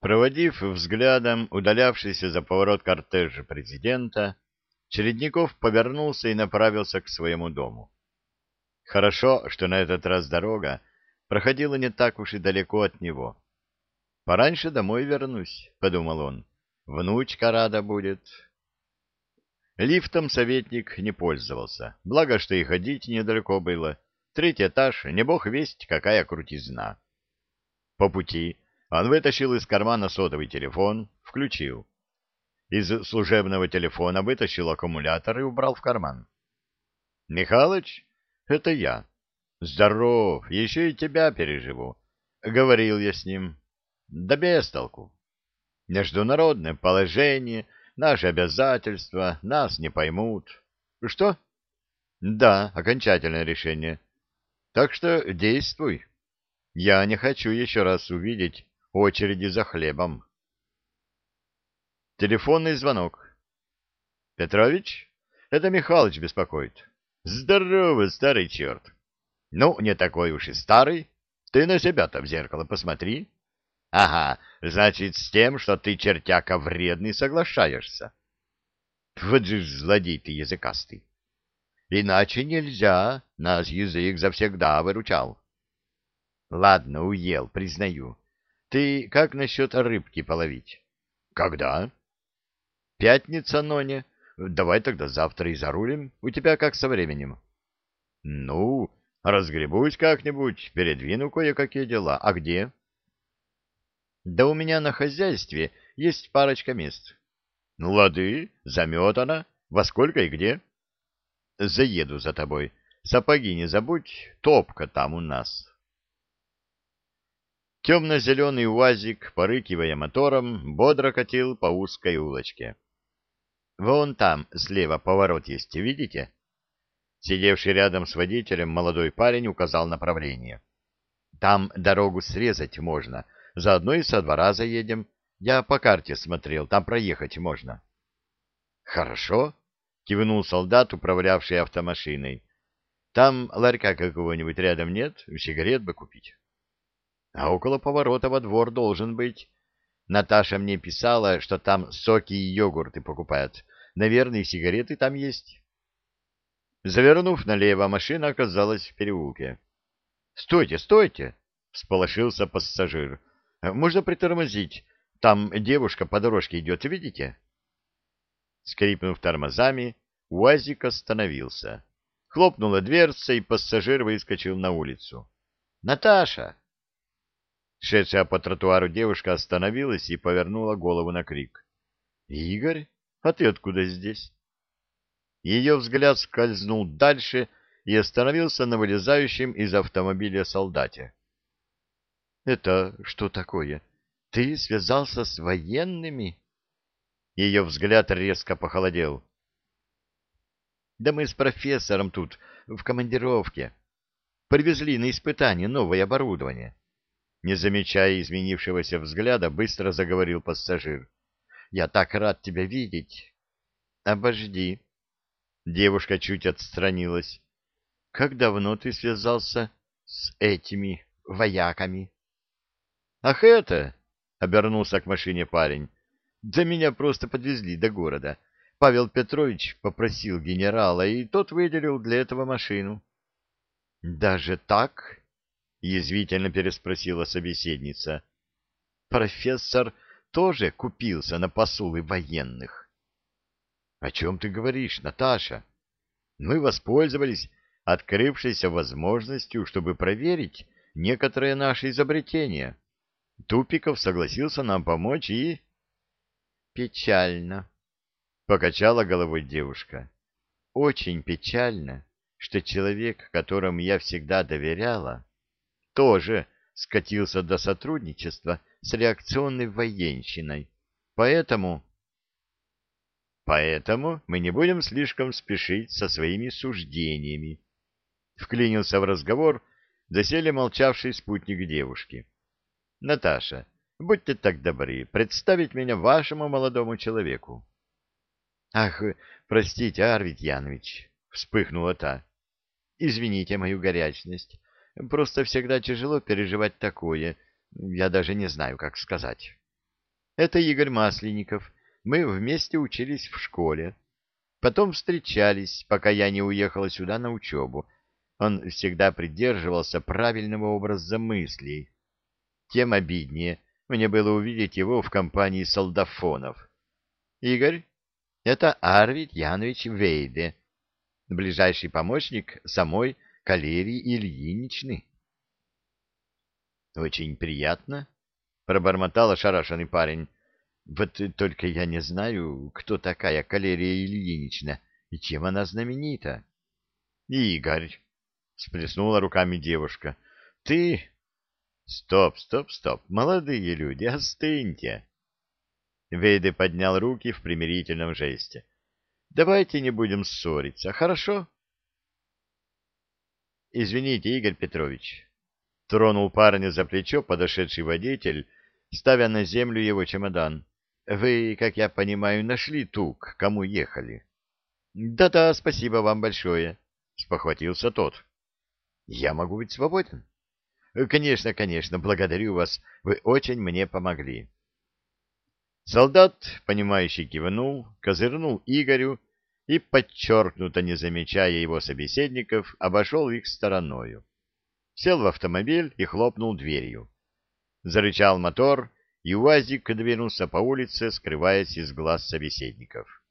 Проводив взглядом удалявшийся за поворот кортеж президента, Чередников повернулся и направился к своему дому. Хорошо, что на этот раз дорога проходила не так уж и далеко от него. «Пораньше домой вернусь», — подумал он. «Внучка рада будет». Лифтом советник не пользовался, благо, что и ходить недалеко было. Третий этаж, не бог весть, какая крутизна. По пути он вытащил из кармана сотовый телефон, включил. Из служебного телефона вытащил аккумулятор и убрал в карман. — Михалыч, это я. Здоров, еще и тебя переживу. Говорил я с ним. Да без толку. Международное положение, наши обязательства, нас не поймут. Что? Да, окончательное решение. Так что действуй. Я не хочу еще раз увидеть очереди за хлебом. Телефонный звонок. Петрович? Это Михалыч беспокоит. Здорово, старый черт. Ну, не такой уж и старый. Ты на себя-то в зеркало посмотри. Ага, значит, с тем, что ты, чертяка, вредный, соглашаешься. Вот же злодей ты языкастый. Иначе нельзя, нас язык завсегда выручал. Ладно, уел, признаю. Ты как насчет рыбки половить? Когда? Пятница, Ноне. Давай тогда завтра и зарулим. У тебя как со временем? Ну, разгребусь как-нибудь, передвину кое-какие дела. А где? Да у меня на хозяйстве есть парочка мест. Ну, лады, заметана. Во сколько и где? Заеду за тобой. Сапоги не забудь, топка там у нас. Темно-зеленый УАЗик, порыкивая мотором, бодро катил по узкой улочке. Вон там, слева, поворот есть, видите? Сидевший рядом с водителем молодой парень указал направление. Там дорогу срезать можно, заодно и со двора заедем. Я по карте смотрел, там проехать можно. Хорошо, кивнул солдат, управлявший автомашиной. Там ларька какого-нибудь рядом нет, сигарет бы купить. А около поворота во двор должен быть. Наташа мне писала, что там соки и йогурты покупают. Наверное, сигареты там есть. Завернув налево, машина оказалась в переулке. — Стойте, стойте! — всполошился пассажир. — Можно притормозить. Там девушка по дорожке идет, видите? Скрипнув тормозами, УАЗик остановился. Хлопнула дверца, и пассажир выскочил на улицу. — Наташа! Шедшая по тротуару девушка остановилась и повернула голову на крик. — Игорь, а ты откуда здесь? Ее взгляд скользнул дальше и остановился на вылезающем из автомобиля солдате. — Это что такое? Ты связался с военными? Ее взгляд резко похолодел. — Да мы с профессором тут, в командировке. Привезли на испытание новое оборудование. Не замечая изменившегося взгляда, быстро заговорил пассажир. «Я так рад тебя видеть!» «Обожди!» Девушка чуть отстранилась. «Как давно ты связался с этими вояками?» «Ах это!» — обернулся к машине парень. «Да меня просто подвезли до города. Павел Петрович попросил генерала, и тот выделил для этого машину». «Даже так?» — язвительно переспросила собеседница. «Профессор тоже купился на посулы военных». «О чем ты говоришь, Наташа? Мы воспользовались открывшейся возможностью, чтобы проверить некоторые наши изобретения. Тупиков согласился нам помочь и...» «Печально», — покачала головой девушка. «Очень печально, что человек, которому я всегда доверяла...» тоже скатился до сотрудничества с реакционной военщиной. Поэтому... Поэтому мы не будем слишком спешить со своими суждениями. Вклинился в разговор доселе молчавший спутник девушки. Наташа, будьте так добры, представить меня вашему молодому человеку. Ах, простите, Арвид Янович, вспыхнула та. Извините мою горячность. Просто всегда тяжело переживать такое. Я даже не знаю, как сказать. Это Игорь Масленников. Мы вместе учились в школе. Потом встречались, пока я не уехала сюда на учебу. Он всегда придерживался правильного образа мыслей. Тем обиднее мне было увидеть его в компании солдафонов. Игорь — это Арвид Янович Вейде, ближайший помощник самой Калерии Ильиничны. — Очень приятно, — пробормотал ошарашенный парень. — Вот только я не знаю, кто такая Калерия Ильинична и чем она знаменита. — Игорь, — сплеснула руками девушка, — ты... Стоп, стоп, стоп, молодые люди, остыньте. Вейде поднял руки в примирительном жесте. Давайте не будем ссориться, хорошо? Извините, Игорь Петрович. Тронул парня за плечо подошедший водитель, ставя на землю его чемодан. Вы, как я понимаю, нашли ту, к кому ехали. Да-да, спасибо вам большое, спохватился тот. Я могу быть свободен? Конечно, конечно, благодарю вас. Вы очень мне помогли. Солдат, понимающий, кивнул, козырнул Игорю и, подчеркнуто не замечая его собеседников, обошел их стороною. Сел в автомобиль и хлопнул дверью. Зарычал мотор, и УАЗик двинулся по улице, скрываясь из глаз собеседников.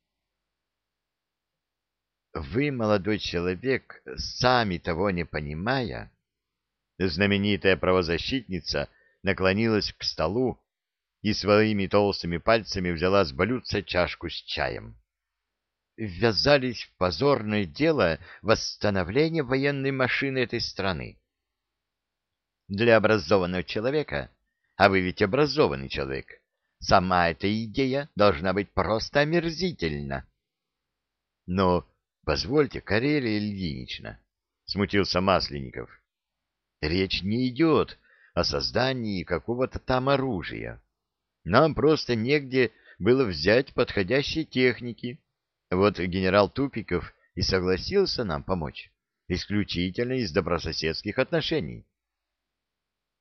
«Вы, молодой человек, сами того не понимая...» знаменитая правозащитница наклонилась к столу и своими толстыми пальцами взяла с блюдца чашку с чаем. Ввязались в позорное дело восстановления военной машины этой страны. Для образованного человека, а вы ведь образованный человек, сама эта идея должна быть просто омерзительна. Но, позвольте, Карелия Ильинична, — смутился Масленников, — Речь не идет о создании какого-то там оружия. Нам просто негде было взять подходящей техники. Вот генерал Тупиков и согласился нам помочь, исключительно из добрососедских отношений.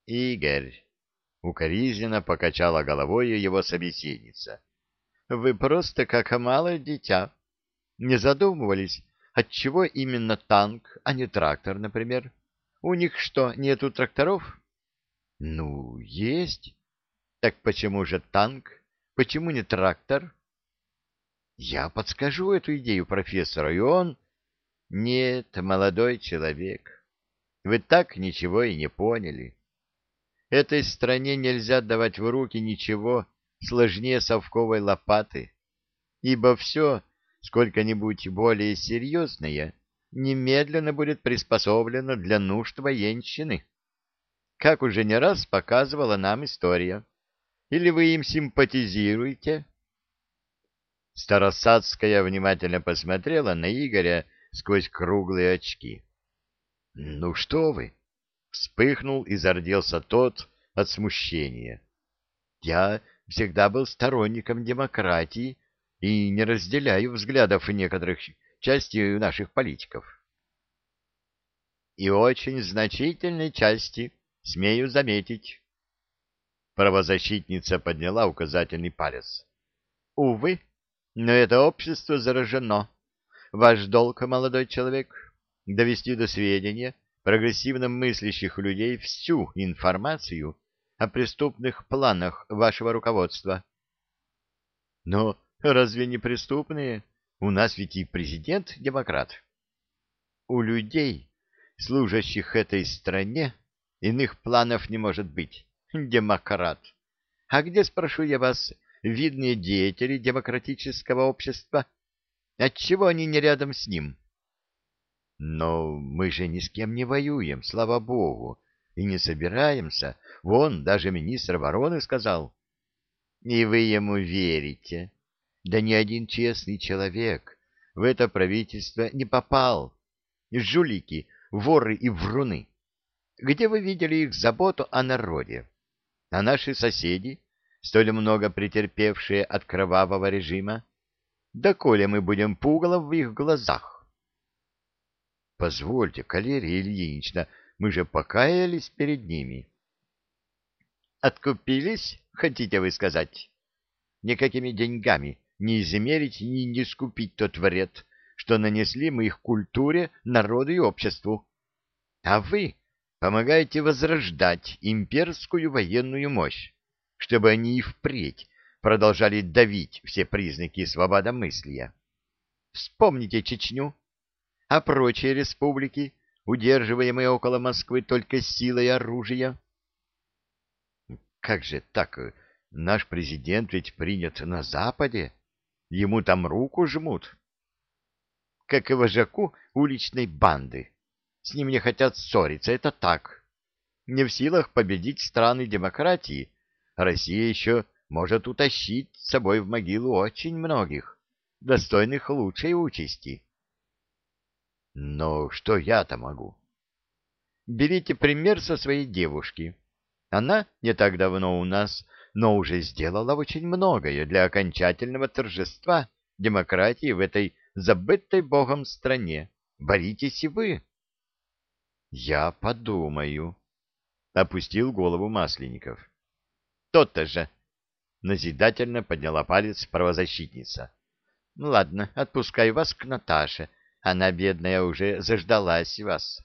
Игорь, укоризненно покачала головой его собеседница, вы просто как малое дитя. Не задумывались, отчего именно танк, а не трактор, например? — у них что, нету тракторов? Ну, есть. Так почему же танк? Почему не трактор? Я подскажу эту идею профессору, и он... Нет, молодой человек, вы так ничего и не поняли. Этой стране нельзя давать в руки ничего сложнее совковой лопаты, ибо все сколько-нибудь более серьезное — немедленно будет приспособлено для нужд военщины. Как уже не раз показывала нам история. Или вы им симпатизируете? Старосадская внимательно посмотрела на Игоря сквозь круглые очки. — Ну что вы! — вспыхнул и зарделся тот от смущения. — Я всегда был сторонником демократии и не разделяю взглядов некоторых части наших политиков. И очень значительной части, смею заметить. Правозащитница подняла указательный палец. Увы, но это общество заражено. Ваш долг, молодой человек, довести до сведения прогрессивно мыслящих людей всю информацию о преступных планах вашего руководства. Но разве не преступные? У нас ведь и президент демократ. У людей, служащих этой стране, иных планов не может быть. Демократ. А где, спрошу я вас, видные деятели демократического общества? Отчего они не рядом с ним? Но мы же ни с кем не воюем, слава богу, и не собираемся. Вон, даже министр обороны сказал. И вы ему верите? Да ни один честный человек в это правительство не попал. Жулики, воры и вруны. Где вы видели их заботу о народе? А наши соседи, столь много претерпевшие от кровавого режима? Да коли мы будем пугалом в их глазах? Позвольте, Калерия Ильинична, мы же покаялись перед ними. Откупились, хотите вы сказать? никакими деньгами не измерить и не скупить тот вред, что нанесли мы их культуре, народу и обществу. А вы помогаете возрождать имперскую военную мощь, чтобы они и впредь продолжали давить все признаки свободомыслия. Вспомните Чечню, а прочие республики, удерживаемые около Москвы только силой оружия. Как же так? Наш президент ведь принят на Западе. Ему там руку жмут. Как и вожаку уличной банды. С ним не хотят ссориться, это так. Не в силах победить страны демократии, Россия еще может утащить с собой в могилу очень многих, достойных лучшей участи. Но что я-то могу? Берите пример со своей девушки. Она не так давно у нас, но уже сделала очень многое для окончательного торжества демократии в этой забытой Богом стране. Боритесь и вы. Я подумаю. Опустил голову Масленников. То-то же. Назидательно подняла палец правозащитница. Ну ладно, отпускаю вас к Наташе. Она, бедная, уже заждалась вас.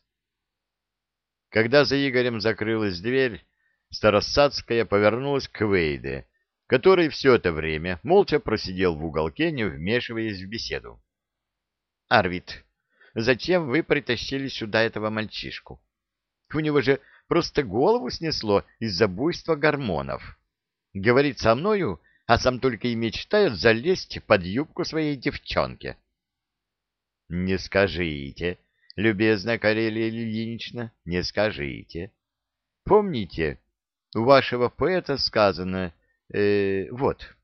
Когда за Игорем закрылась дверь, Старосадская повернулась к Вейде, который все это время молча просидел в уголке, не вмешиваясь в беседу. — Арвид, зачем вы притащили сюда этого мальчишку? У него же просто голову снесло из-за буйства гормонов. Говорит со мною, а сам только и мечтает залезть под юбку своей девчонки. — Не скажите, любезная Карелия Ильинична, не скажите. Помните, у вашего поэта сказано, э, вот,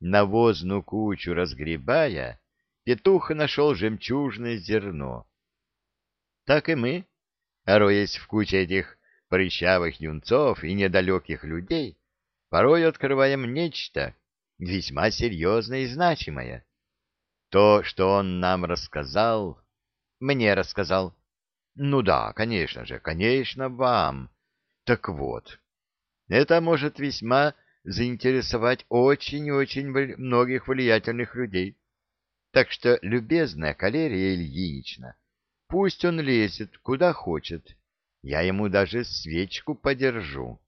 навозную кучу разгребая, петух нашел жемчужное зерно. Так и мы, роясь в куче этих прыщавых юнцов и недалеких людей, порой открываем нечто весьма серьезное и значимое. То, что он нам рассказал, мне рассказал. Ну да, конечно же, конечно, вам. Так вот, это может весьма заинтересовать очень-очень многих влиятельных людей. Так что, любезная Калерия Ильинична, пусть он лезет куда хочет, я ему даже свечку подержу.